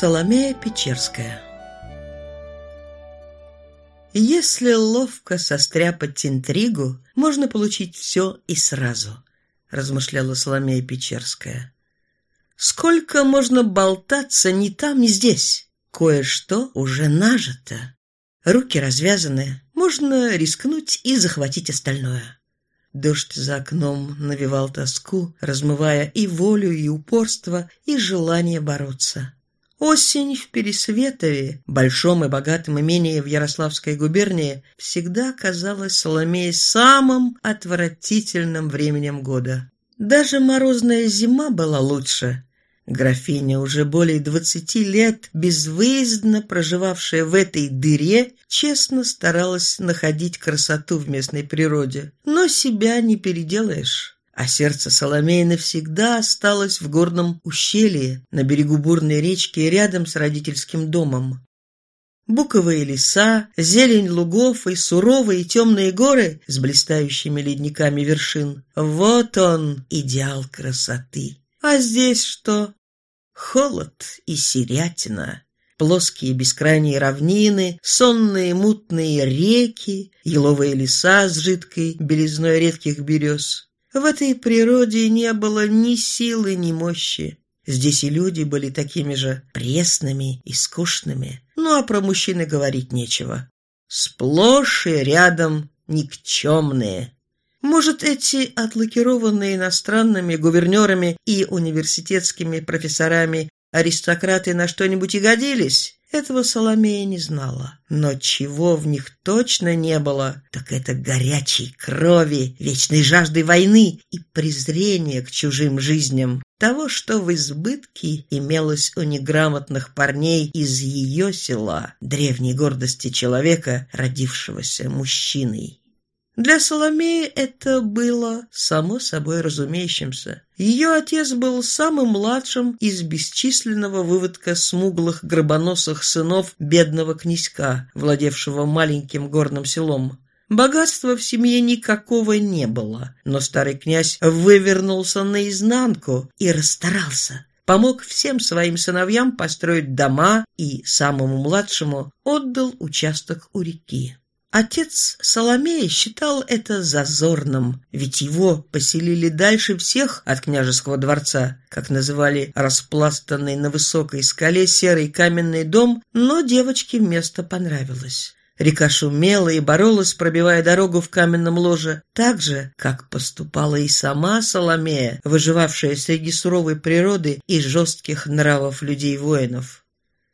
Соломея Печерская Если ловко состряпать интригу, можно получить все и сразу, размышляла Соломея Печерская. Сколько можно болтаться ни там, ни здесь? Кое-что уже нажито. Руки развязаны, можно рискнуть и захватить остальное. Дождь за окном навевал тоску, размывая и волю, и упорство, и желание бороться. Осень в Пересветове, большом и богатом имении в Ярославской губернии, всегда казалась Соломее самым отвратительным временем года. Даже морозная зима была лучше. Графиня, уже более двадцати лет, безвыездно проживавшая в этой дыре, честно старалась находить красоту в местной природе. Но себя не переделаешь а сердце Соломеи навсегда осталось в горном ущелье на берегу бурной речки рядом с родительским домом. Буковые леса, зелень лугов и суровые темные горы с блистающими ледниками вершин. Вот он, идеал красоты. А здесь что? Холод и серятина, плоские бескрайние равнины, сонные мутные реки, еловые леса с жидкой белизной редких берез. В этой природе не было ни силы, ни мощи. Здесь и люди были такими же пресными и скучными. Ну а про мужчины говорить нечего. Сплошь и рядом никчемные. Может, эти отлакированные иностранными гувернерами и университетскими профессорами аристократы на что-нибудь и годились? Этого Соломея не знала. Но чего в них точно не было, так это горячей крови, вечной жажды войны и презрения к чужим жизням. Того, что в избытке имелось у неграмотных парней из ее села, древней гордости человека, родившегося мужчиной. Для Соломеи это было само собой разумеющимся. Ее отец был самым младшим из бесчисленного выводка смуглых гробоносых сынов бедного князька, владевшего маленьким горным селом. Богатства в семье никакого не было, но старый князь вывернулся наизнанку и расстарался. Помог всем своим сыновьям построить дома и самому младшему отдал участок у реки. Отец Соломея считал это зазорным, ведь его поселили дальше всех от княжеского дворца, как называли распластанный на высокой скале серый каменный дом, но девочке место понравилось. Река шумела и боролась, пробивая дорогу в каменном ложе, так же, как поступала и сама Соломея, выживавшая среди суровой природы и жестких нравов людей-воинов.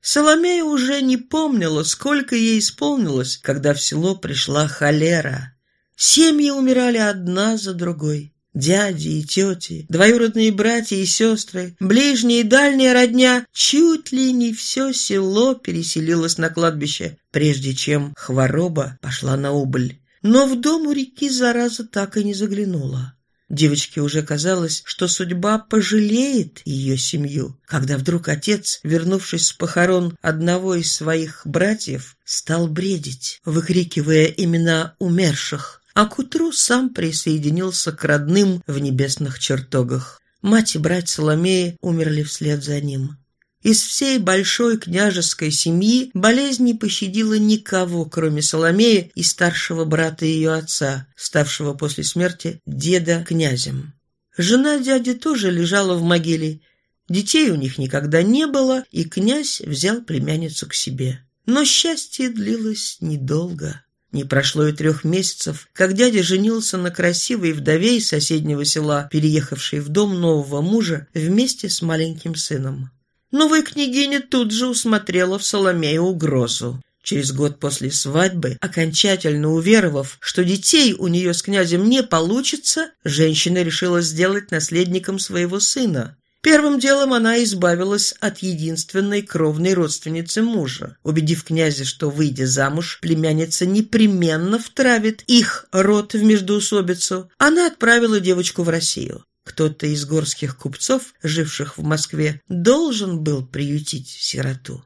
Соломея уже не помнила, сколько ей исполнилось, когда в село пришла холера. Семьи умирали одна за другой. Дяди и тети, двоюродные братья и сестры, ближние и дальние родня, чуть ли не все село переселилось на кладбище, прежде чем хвороба пошла на убыль. Но в дом у реки зараза так и не заглянула. Девочке уже казалось, что судьба пожалеет ее семью, когда вдруг отец, вернувшись с похорон одного из своих братьев, стал бредить, выкрикивая имена умерших, а к утру сам присоединился к родным в небесных чертогах. Мать и брат Соломеи умерли вслед за ним. Из всей большой княжеской семьи болезнь не пощадила никого, кроме Соломеи и старшего брата ее отца, ставшего после смерти деда князем. Жена дяди тоже лежала в могиле. Детей у них никогда не было, и князь взял племянницу к себе. Но счастье длилось недолго. Не прошло и трех месяцев, как дядя женился на красивой вдове из соседнего села, переехавшей в дом нового мужа вместе с маленьким сыном. Новая княгиня тут же усмотрела в Соломею угрозу. Через год после свадьбы, окончательно уверовав, что детей у нее с князем не получится, женщина решила сделать наследником своего сына. Первым делом она избавилась от единственной кровной родственницы мужа, убедив князя, что, выйдя замуж, племянница непременно втравит их род в междоусобицу. Она отправила девочку в Россию. Кто-то из горских купцов, живших в Москве, должен был приютить сироту.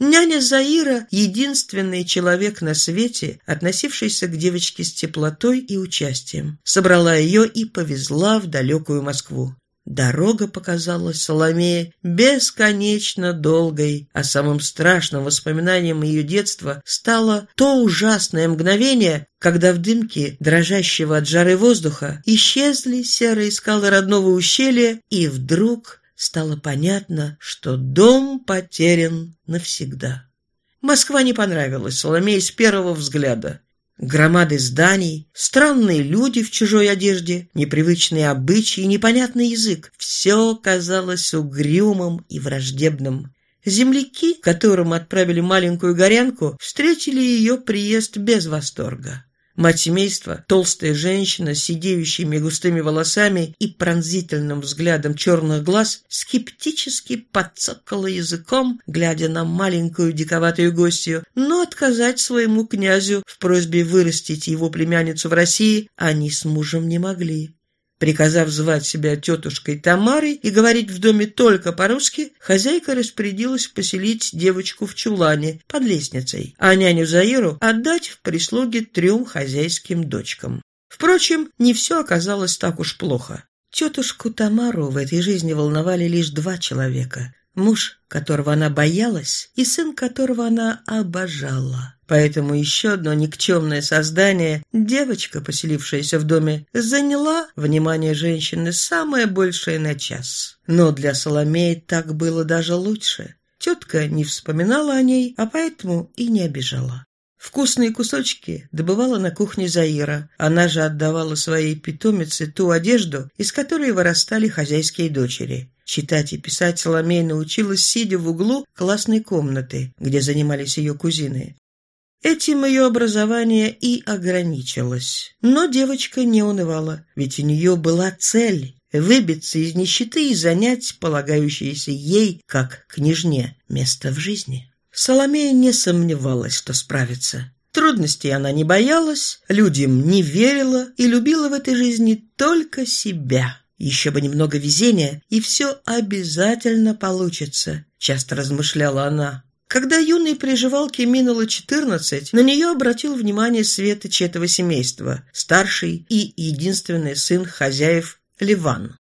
Няня Заира — единственный человек на свете, относившийся к девочке с теплотой и участием. Собрала ее и повезла в далекую Москву. Дорога показалась Соломее бесконечно долгой, а самым страшным воспоминанием ее детства стало то ужасное мгновение, когда в дымке, дрожащего от жары воздуха, исчезли серые скалы родного ущелья, и вдруг стало понятно, что дом потерян навсегда. Москва не понравилась Соломее с первого взгляда. Громады зданий, странные люди в чужой одежде, непривычные обычаи, непонятный язык – все казалось угрюмым и враждебным. Земляки, которым отправили маленькую горянку, встретили ее приезд без восторга. Мать семейства, толстая женщина с сидеющими густыми волосами и пронзительным взглядом черных глаз, скептически подцокала языком, глядя на маленькую диковатую гостью, но отказать своему князю в просьбе вырастить его племянницу в России они с мужем не могли. Приказав звать себя тетушкой Тамарой и говорить в доме только по-русски, хозяйка распорядилась поселить девочку в чулане под лестницей, а няню Заиру отдать в прислуги трем хозяйским дочкам. Впрочем, не все оказалось так уж плохо. Тетушку Тамару в этой жизни волновали лишь два человека муж, которого она боялась, и сын, которого она обожала. Поэтому еще одно никчемное создание, девочка, поселившаяся в доме, заняла внимание женщины самое большее на час. Но для Соломеи так было даже лучше. Тетка не вспоминала о ней, а поэтому и не обижала. Вкусные кусочки добывала на кухне Заира. Она же отдавала своей питомице ту одежду, из которой вырастали хозяйские дочери. Читать и писать Соломея научилась, сидя в углу классной комнаты, где занимались ее кузины. Этим ее образование и ограничилось. Но девочка не унывала, ведь у нее была цель – выбиться из нищеты и занять полагающееся ей, как княжне, место в жизни. Соломея не сомневалась, что справится. Трудностей она не боялась, людям не верила и любила в этой жизни только себя. Еще бы немного везения, и все обязательно получится, часто размышляла она. Когда юной приживалке минуло четырнадцать, на нее обратил внимание светоч этого семейства, старший и единственный сын хозяев Ливан.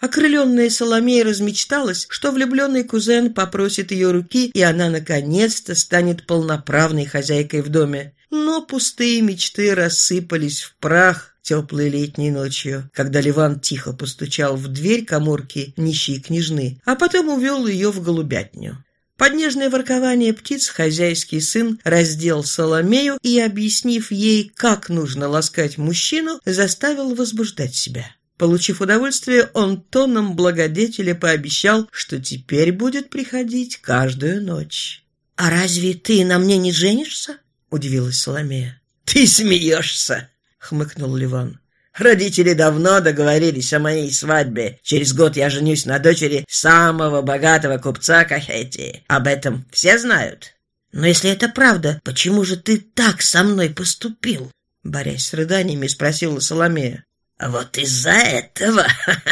Окрыленная Соломея размечталась, что влюбленный кузен попросит ее руки, и она наконец-то станет полноправной хозяйкой в доме. Но пустые мечты рассыпались в прах теплой летней ночью, когда Ливан тихо постучал в дверь коморки нищей княжны, а потом увел ее в голубятню. Под нежное воркование птиц хозяйский сын раздел Соломею и, объяснив ей, как нужно ласкать мужчину, заставил возбуждать себя. Получив удовольствие, он тоном благодетеля пообещал, что теперь будет приходить каждую ночь. «А разве ты на мне не женишься?» — удивилась Соломея. «Ты смеешься!» — хмыкнул Ливан. «Родители давно договорились о моей свадьбе. Через год я женюсь на дочери самого богатого купца Кахети. Об этом все знают». «Но если это правда, почему же ты так со мной поступил?» Борясь с рыданиями, спросила Соломея. А «Вот из-за этого...»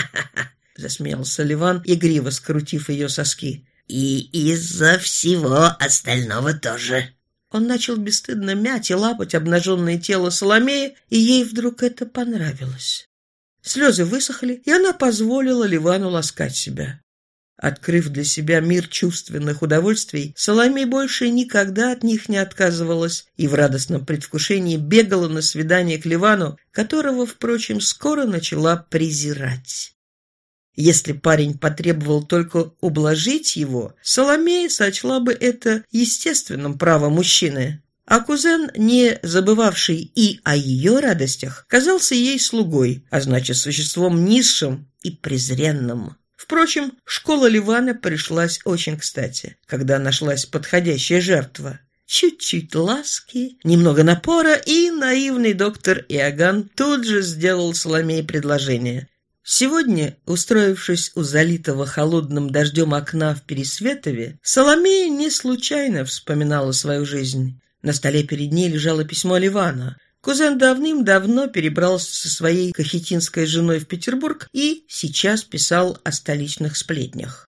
— засмеялся Ливан, игриво скрутив ее соски. «И из-за всего остального тоже». Он начал бесстыдно мять и лапать обнаженное тело Соломеи, и ей вдруг это понравилось. Слезы высохли, и она позволила Ливану ласкать себя. Открыв для себя мир чувственных удовольствий, Соломей больше никогда от них не отказывалась и в радостном предвкушении бегала на свидание к Ливану, которого, впрочем, скоро начала презирать. Если парень потребовал только ублажить его, Соломея сочла бы это естественным правом мужчины. А кузен, не забывавший и о ее радостях, казался ей слугой, а значит, существом низшим и презренным. Впрочем, школа Ливана пришлась очень кстати, когда нашлась подходящая жертва. Чуть-чуть ласки, немного напора, и наивный доктор Иоганн тут же сделал Соломее предложение. Сегодня, устроившись у залитого холодным дождем окна в Пересветове, Соломея не случайно вспоминала свою жизнь. На столе перед ней лежало письмо Ливана – Кузен давным-давно перебрался со своей кахетинской женой в Петербург и сейчас писал о столичных сплетнях.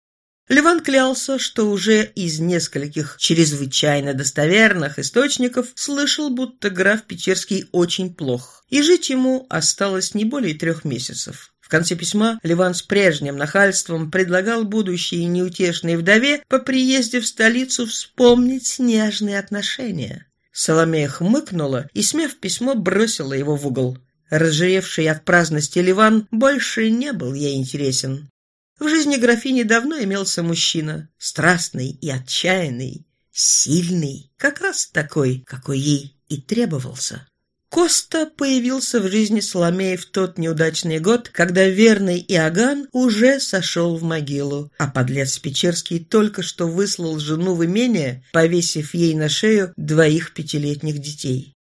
Леван клялся, что уже из нескольких чрезвычайно достоверных источников слышал, будто граф Печерский очень плох, и жить ему осталось не более трех месяцев. В конце письма Ливан с прежним нахальством предлагал будущей неутешной вдове по приезде в столицу вспомнить нежные отношения. Соломея хмыкнула и, смяв письмо, бросила его в угол. Разжиревший от праздности Ливан больше не был ей интересен. В жизни графини давно имелся мужчина, страстный и отчаянный, сильный, как раз такой, какой ей и требовался. Коста появился в жизни Соломеи в тот неудачный год, когда верный Иоганн уже сошел в могилу, а подлец Печерский только что выслал жену в имение, повесив ей на шею двоих пятилетних детей.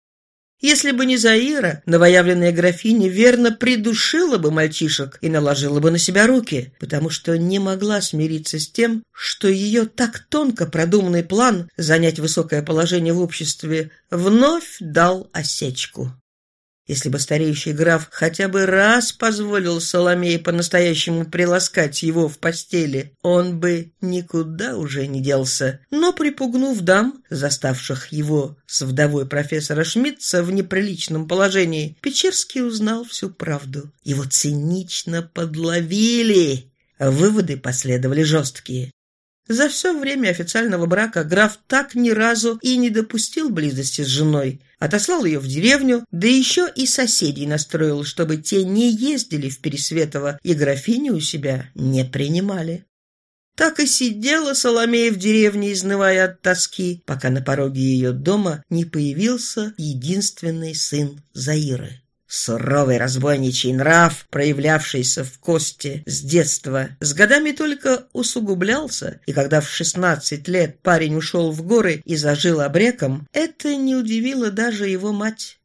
Если бы не Заира, новоявленная графиня верно придушила бы мальчишек и наложила бы на себя руки, потому что не могла смириться с тем, что ее так тонко продуманный план занять высокое положение в обществе вновь дал осечку. Если бы стареющий граф хотя бы раз позволил Соломее по-настоящему приласкать его в постели, он бы никуда уже не делся. Но припугнув дам, заставших его с вдовой профессора Шмидца в неприличном положении, Печерский узнал всю правду. Его цинично подловили. Выводы последовали жесткие. За все время официального брака граф так ни разу и не допустил близости с женой. Отослал ее в деревню, да еще и соседей настроил, чтобы те не ездили в Пересветово и графиню у себя не принимали. Так и сидела Соломея в деревне, изнывая от тоски, пока на пороге ее дома не появился единственный сын Заиры. Суровый разбойничий нрав, проявлявшийся в Косте с детства, с годами только усугублялся, и когда в шестнадцать лет парень ушел в горы и зажил обреком, это не удивило даже его мать.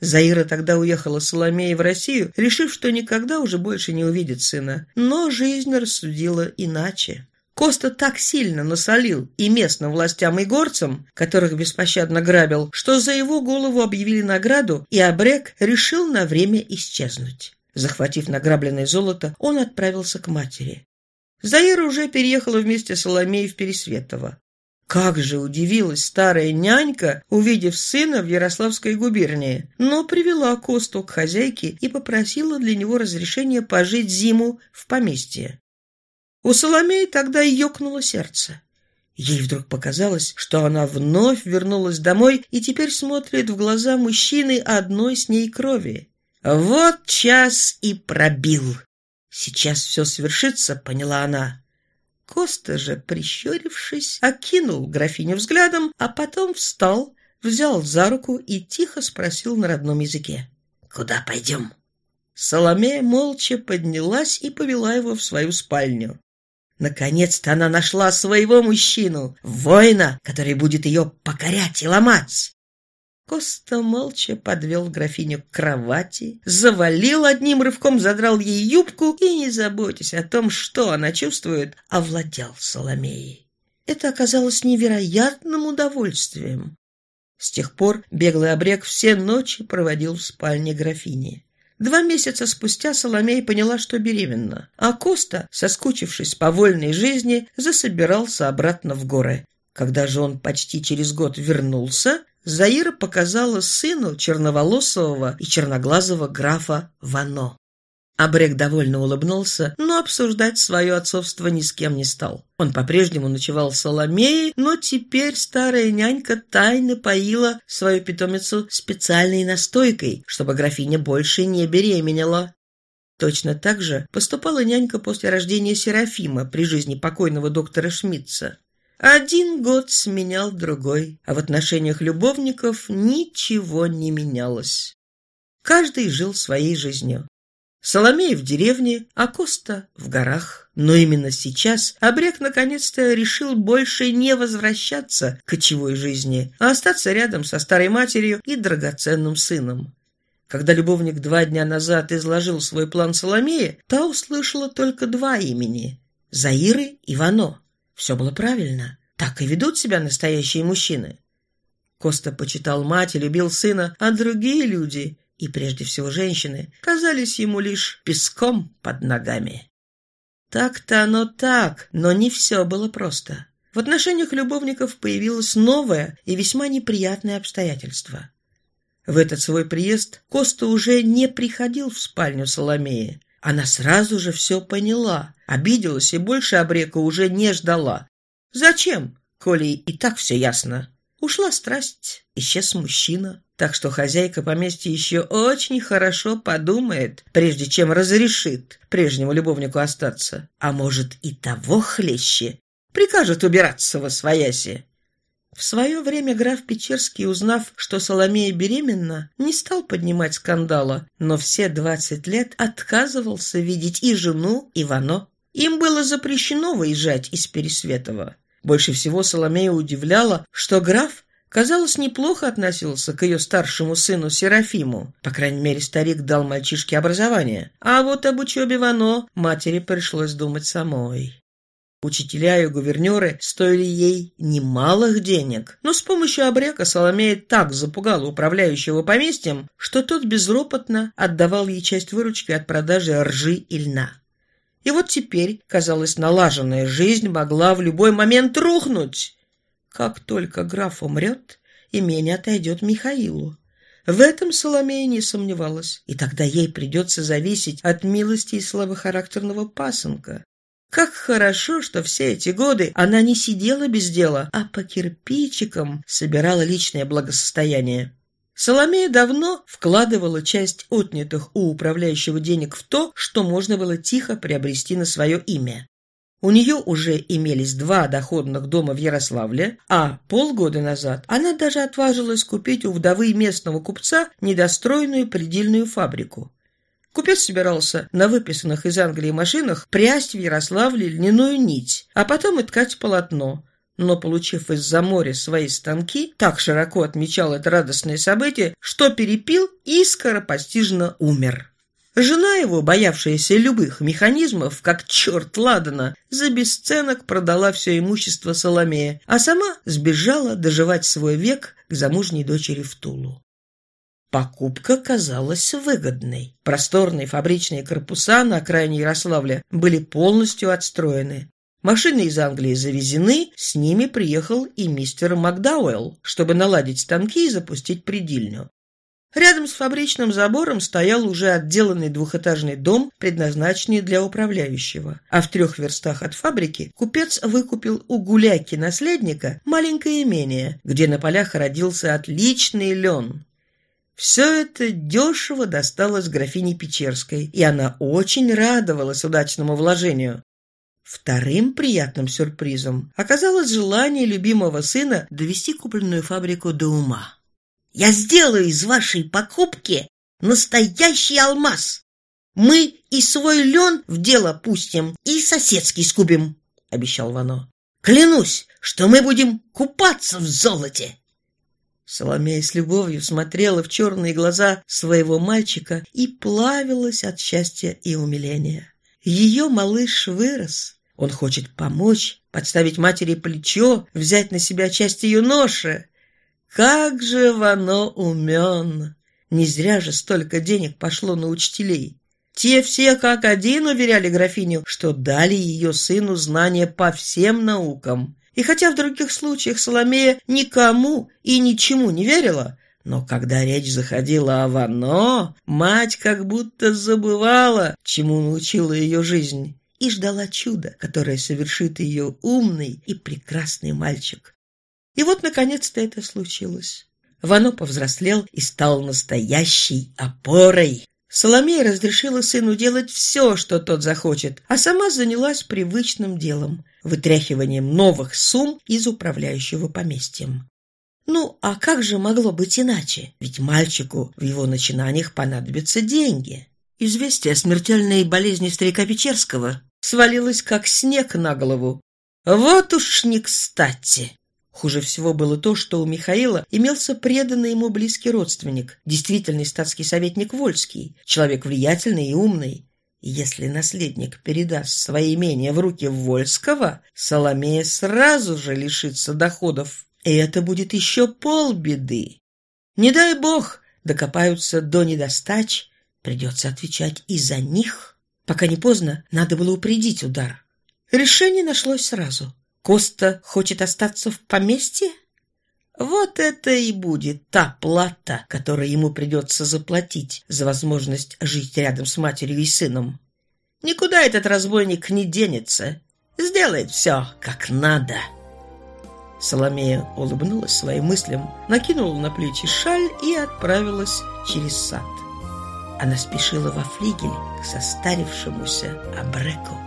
Заира тогда уехала с Соломеей в Россию, решив, что никогда уже больше не увидит сына, но жизнь рассудила иначе. Коста так сильно насолил и местным властям и горцам, которых беспощадно грабил, что за его голову объявили награду, и Абрек решил на время исчезнуть. Захватив награбленное золото, он отправился к матери. Заира уже переехала вместе с Соломеей в Пересветово. Как же удивилась старая нянька, увидев сына в Ярославской губернии, но привела Косту к хозяйке и попросила для него разрешения пожить зиму в поместье. У Соломеи тогда ёкнуло сердце. Ей вдруг показалось, что она вновь вернулась домой и теперь смотрит в глаза мужчины одной с ней крови. Вот час и пробил. Сейчас все свершится, поняла она. Коста же, прищурившись, окинул графиню взглядом, а потом встал, взял за руку и тихо спросил на родном языке. «Куда пойдем?» Соломея молча поднялась и повела его в свою спальню. Наконец-то она нашла своего мужчину, воина, который будет ее покорять и ломать. Коста молча подвел графиню к кровати, завалил одним рывком, задрал ей юбку и, не заботясь о том, что она чувствует, овладел Соломеей. Это оказалось невероятным удовольствием. С тех пор беглый обрек все ночи проводил в спальне графини. Два месяца спустя Соломея поняла, что беременна, а Коста, соскучившись по вольной жизни, засобирался обратно в горы. Когда же он почти через год вернулся, Заира показала сыну черноволосого и черноглазого графа Вано. Абрек довольно улыбнулся, но обсуждать свое отцовство ни с кем не стал. Он по-прежнему ночевал с Соломеей, но теперь старая нянька тайно поила свою питомицу специальной настойкой, чтобы графиня больше не беременела. Точно так же поступала нянька после рождения Серафима при жизни покойного доктора Шмидца. Один год сменял другой, а в отношениях любовников ничего не менялось. Каждый жил своей жизнью. Соломея в деревне, а Коста в горах. Но именно сейчас Обрек наконец-то решил больше не возвращаться к кочевой жизни, а остаться рядом со старой матерью и драгоценным сыном. Когда любовник два дня назад изложил свой план Соломее, та услышала только два имени – Заиры и Вано. Все было правильно. Так и ведут себя настоящие мужчины. Коста почитал мать и любил сына, а другие люди и прежде всего женщины, казались ему лишь песком под ногами. Так-то оно так, но не все было просто. В отношениях любовников появилось новое и весьма неприятное обстоятельство. В этот свой приезд Коста уже не приходил в спальню Соломеи. Она сразу же все поняла, обиделась и больше обрека уже не ждала. Зачем, коли и так все ясно? Ушла страсть, исчез мужчина. Так что хозяйка поместья еще очень хорошо подумает, прежде чем разрешит прежнему любовнику остаться. А может и того хлеще. Прикажет убираться во свояси. В свое время граф Печерский, узнав, что Соломея беременна, не стал поднимать скандала, но все двадцать лет отказывался видеть и жену, и Вано. Им было запрещено выезжать из Пересветова. Больше всего Соломея удивляла, что граф, казалось, неплохо относился к ее старшему сыну Серафиму. По крайней мере, старик дал мальчишке образование. А вот об учебе Вано матери пришлось думать самой. Учителя и гувернеры стоили ей немалых денег, но с помощью обрека Соломея так запугала управляющего поместьем, что тот безропотно отдавал ей часть выручки от продажи ржи и льна. И вот теперь, казалось, налаженная жизнь могла в любой момент рухнуть. Как только граф умрет, имение отойдет Михаилу. В этом Соломея не сомневалась, и тогда ей придется зависеть от милости и слабохарактерного пасынка. Как хорошо, что все эти годы она не сидела без дела, а по кирпичикам собирала личное благосостояние. Соломея давно вкладывала часть отнятых у управляющего денег в то, что можно было тихо приобрести на свое имя. У нее уже имелись два доходных дома в Ярославле, а полгода назад она даже отважилась купить у вдовы местного купца недостроенную предельную фабрику. Купец собирался на выписанных из Англии машинах прясть в Ярославле льняную нить, а потом и ткать полотно – но, получив из-за моря свои станки, так широко отмечал это радостное событие, что перепил и скоропостижно умер. Жена его, боявшаяся любых механизмов, как черт ладана, за бесценок продала все имущество Соломея, а сама сбежала доживать свой век к замужней дочери в Тулу. Покупка казалась выгодной. Просторные фабричные корпуса на окраине Ярославля были полностью отстроены. Машины из Англии завезены, с ними приехал и мистер Макдауэлл, чтобы наладить станки и запустить предельню. Рядом с фабричным забором стоял уже отделанный двухэтажный дом, предназначенный для управляющего. А в трех верстах от фабрики купец выкупил у гуляки-наследника маленькое имение, где на полях родился отличный лен. Все это дешево досталось графине Печерской, и она очень радовалась удачному вложению. Вторым приятным сюрпризом оказалось желание любимого сына довести купленную фабрику до ума. «Я сделаю из вашей покупки настоящий алмаз! Мы и свой лен в дело пустим, и соседский скубим!» — обещал Вано. «Клянусь, что мы будем купаться в золоте!» Соломея с любовью смотрела в черные глаза своего мальчика и плавилась от счастья и умиления. Ее малыш вырос, он хочет помочь, подставить матери плечо, взять на себя часть ее ноши. Как же Вано умен! Не зря же столько денег пошло на учителей. Те все как один уверяли графиню, что дали ее сыну знания по всем наукам. И хотя в других случаях Соломея никому и ничему не верила, но когда речь заходила о Вано, мать как будто забывала, чему научила ее жизнь и ждала чуда, которое совершит ее умный и прекрасный мальчик. И вот, наконец-то, это случилось. Вано повзрослел и стал настоящей опорой. Соломея разрешила сыну делать все, что тот захочет, а сама занялась привычным делом – вытряхиванием новых сумм из управляющего поместьем. Ну, а как же могло быть иначе? Ведь мальчику в его начинаниях понадобятся деньги. Известие о смертельной болезни старика Печерского свалилась как снег на голову. Вот уж не кстати. Хуже всего было то, что у Михаила имелся преданный ему близкий родственник, действительный статский советник Вольский, человек влиятельный и умный. Если наследник передаст свои имения в руки Вольского, Соломея сразу же лишится доходов. И это будет еще полбеды. Не дай бог, докопаются до недостач, придется отвечать и за них. Пока не поздно, надо было упредить удар. Решение нашлось сразу. Коста хочет остаться в поместье? Вот это и будет та плата, которую ему придется заплатить за возможность жить рядом с матерью и сыном. Никуда этот разбойник не денется. Сделает все, как надо. Соломея улыбнулась своим мыслям, накинула на плечи шаль и отправилась через сад. Она спешила во флигель к состарившемуся Абреку.